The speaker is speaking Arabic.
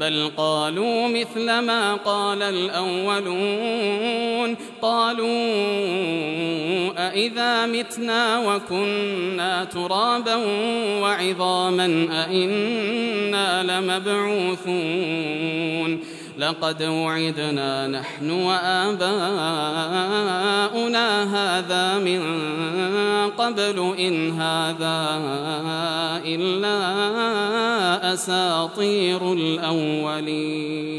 بل قالوا مثل ما قال الأولون. قالوا أإذا متنا وكنا ترابا وعظاما أئنا لمبعوثون. لقد وعدنا نحن وآباؤنا هذا من قبل إن هذا إلا أساطير الأولين.